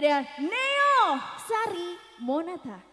Ada Neo Sari Monata.